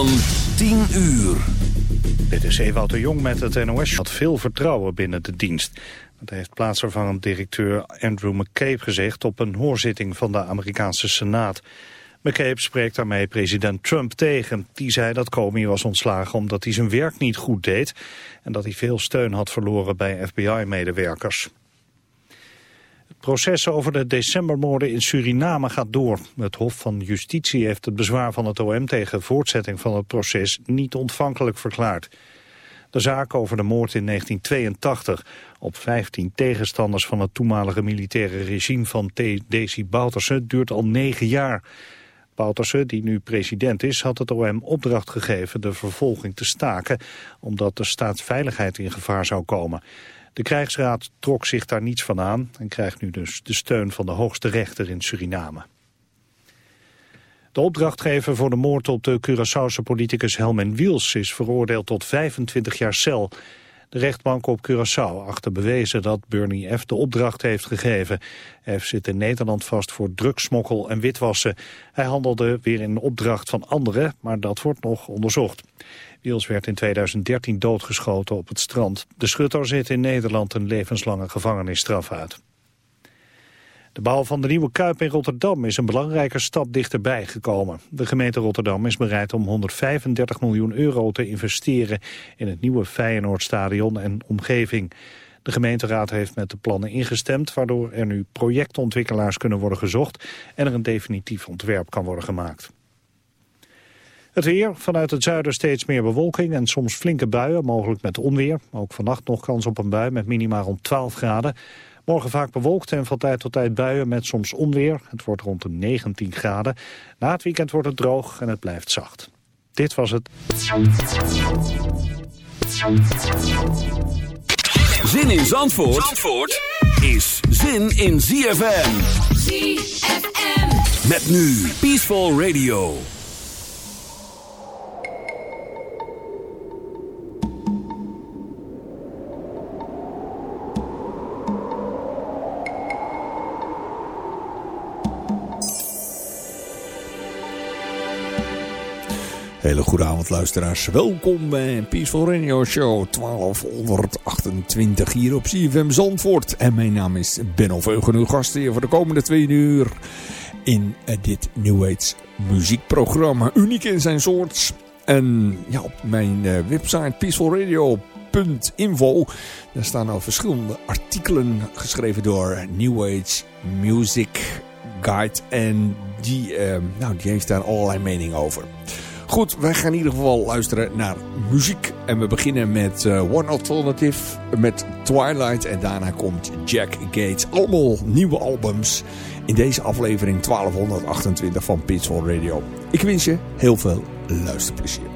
Van 10 uur. Dit is Ewout Jong met het NOS. had veel vertrouwen binnen de dienst. Dat heeft plaatsvervangend directeur Andrew McCabe gezegd... op een hoorzitting van de Amerikaanse Senaat. McCabe spreekt daarmee president Trump tegen. Die zei dat Comey was ontslagen omdat hij zijn werk niet goed deed... en dat hij veel steun had verloren bij FBI-medewerkers. Proces over de decembermoorden in Suriname gaat door. Het Hof van Justitie heeft het bezwaar van het OM tegen voortzetting van het proces niet ontvankelijk verklaard. De zaak over de moord in 1982 op 15 tegenstanders van het toenmalige militaire regime van Desi Bouterse duurt al negen jaar. Bouterse, die nu president is, had het OM opdracht gegeven de vervolging te staken, omdat de staatsveiligheid in gevaar zou komen. De krijgsraad trok zich daar niets van aan en krijgt nu dus de steun van de hoogste rechter in Suriname. De opdrachtgever voor de moord op de Curaçaose politicus Helmen Wiels is veroordeeld tot 25 jaar cel. De rechtbank op Curaçao achter bewezen dat Bernie F. de opdracht heeft gegeven. F. zit in Nederland vast voor drugsmokkel en witwassen. Hij handelde weer in opdracht van anderen, maar dat wordt nog onderzocht. Wiels werd in 2013 doodgeschoten op het strand. De schutter zit in Nederland een levenslange gevangenisstraf uit. De bouw van de nieuwe Kuip in Rotterdam is een belangrijke stap dichterbij gekomen. De gemeente Rotterdam is bereid om 135 miljoen euro te investeren in het nieuwe Feyenoordstadion en omgeving. De gemeenteraad heeft met de plannen ingestemd, waardoor er nu projectontwikkelaars kunnen worden gezocht en er een definitief ontwerp kan worden gemaakt. Het weer, vanuit het zuiden steeds meer bewolking en soms flinke buien, mogelijk met onweer. Ook vannacht nog kans op een bui met minima rond 12 graden. Morgen vaak bewolkt en van tijd tot tijd buien met soms onweer. Het wordt rond de 19 graden. Na het weekend wordt het droog en het blijft zacht. Dit was het. Zin in Zandvoort, Zandvoort is zin in ZFM. ZFM. Met nu Peaceful Radio. Hele goede avond luisteraars. Welkom bij Peaceful Radio Show 1228 hier op CFM Zandvoort. En mijn naam is Benno Veugen, uw hier voor de komende twee uur in eh, dit New Age muziekprogramma. Uniek in zijn soort. En ja, op mijn eh, website peacefulradio.info daar staan al verschillende artikelen geschreven door New Age Music Guide. En die, uh, nou, die heeft daar allerlei meningen over. Goed, wij gaan in ieder geval luisteren naar muziek. En we beginnen met uh, One Alternative, met Twilight. En daarna komt Jack Gates. Allemaal nieuwe albums in deze aflevering 1228 van Pitchfork Radio. Ik wens je heel veel luisterplezier.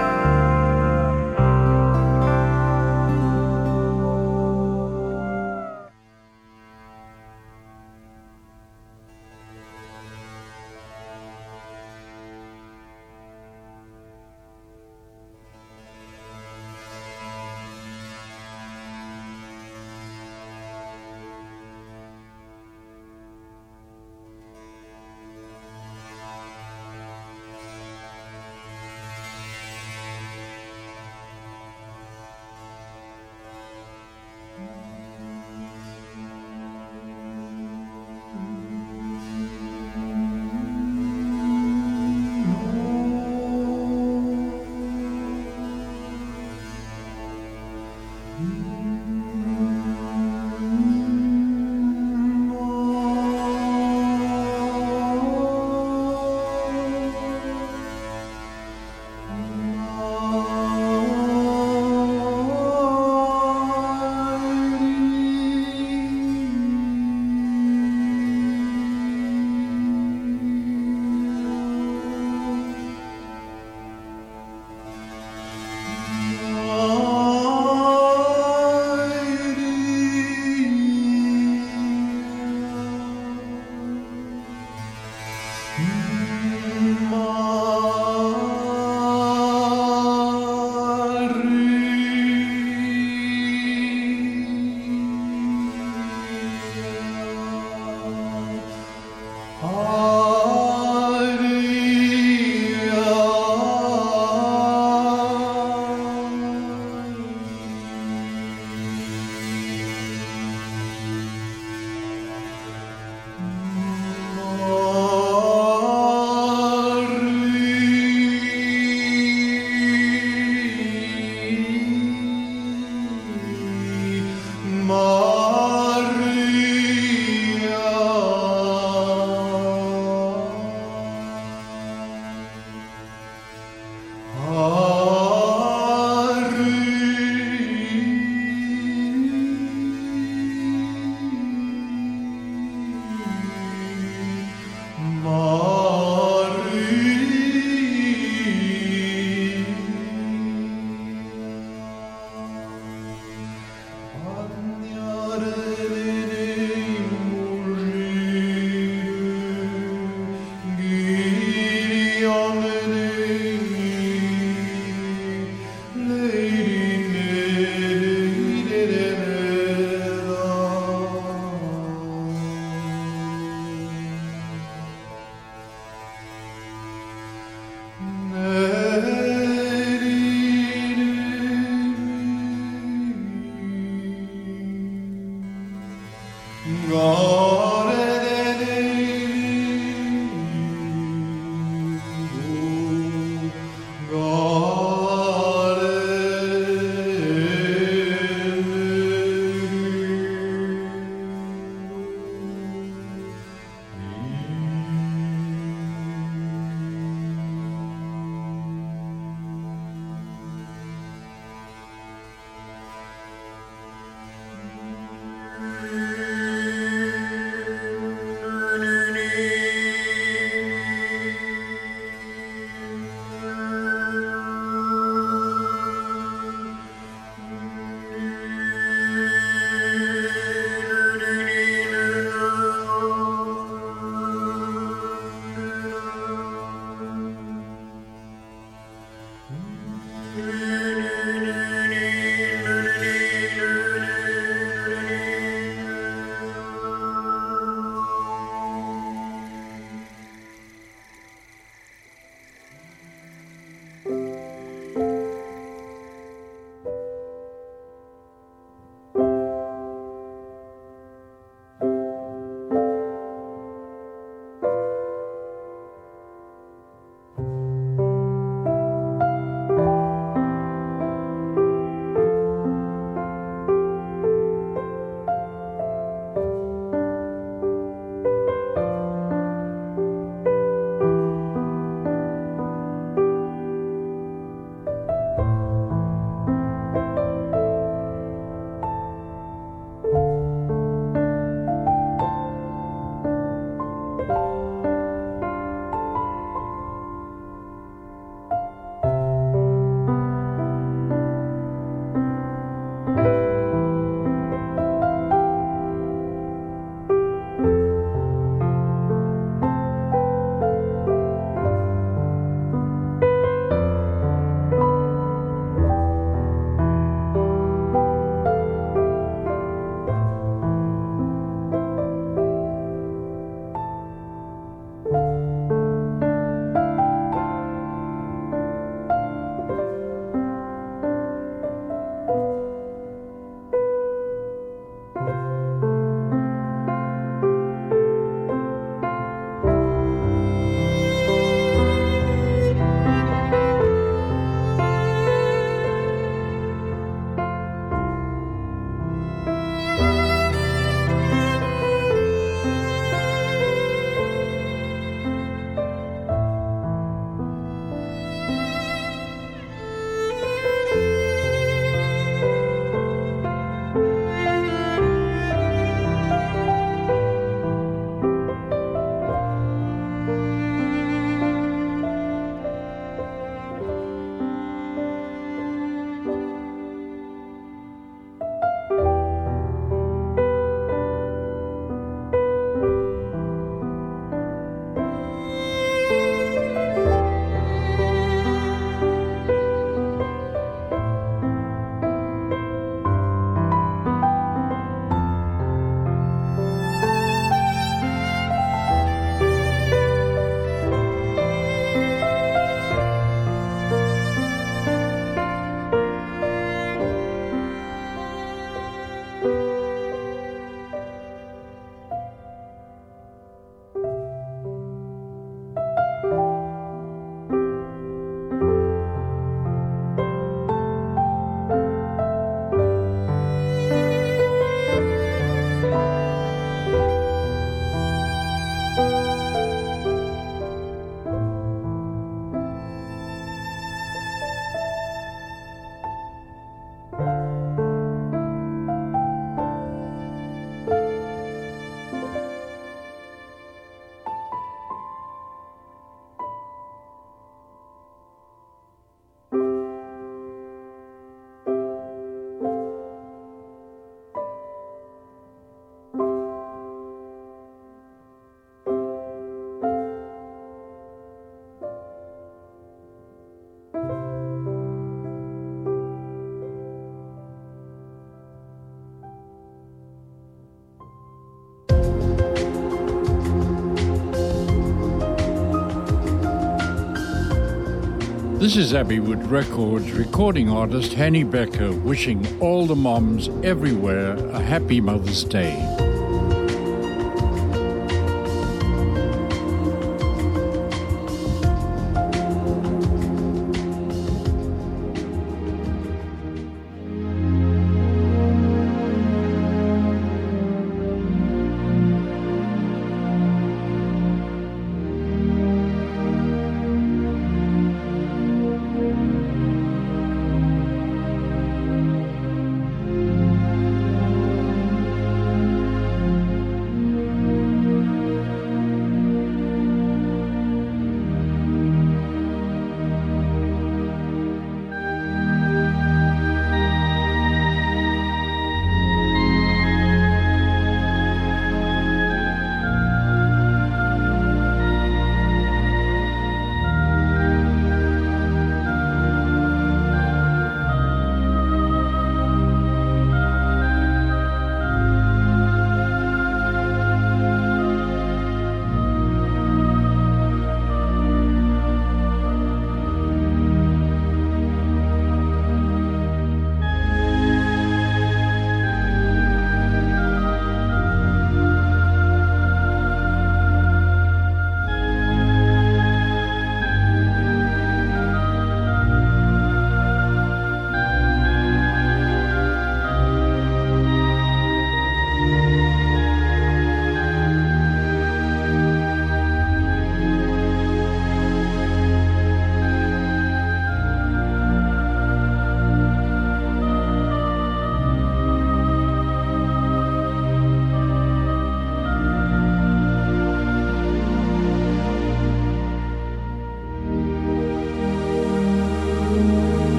This is Abbeywood Records recording artist Hanny Becker wishing all the moms everywhere a happy Mother's Day.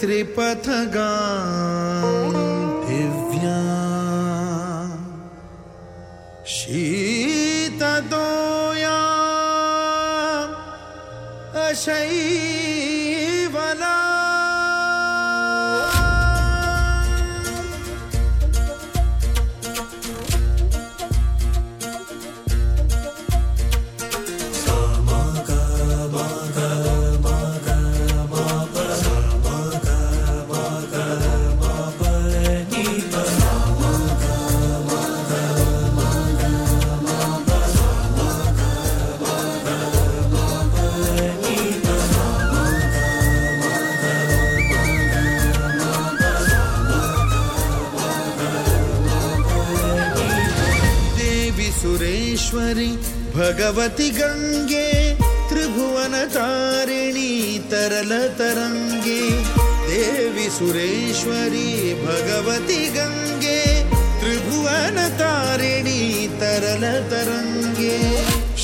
Tripathaga भगवति गङ्गे त्रिभुवनतारिणी तरलतरङ्गे देवि सुरेश्वरि भगवति गङ्गे त्रिभुवनतारिणी तरलतरङ्गे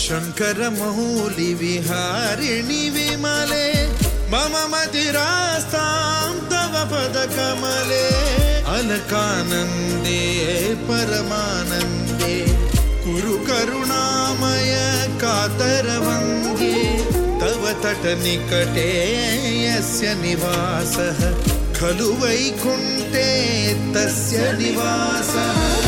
शङ्करमौलिविहारिणि विमले मम मतिरास्तां तव पदकमले। अलकानन्दे परमानन्दे कुरु करुणामय कातरवङ्गे तव तटनिकटे यस्य निवासः खलु वैकुण्ठे तस्य निवासः